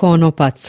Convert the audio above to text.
konopac.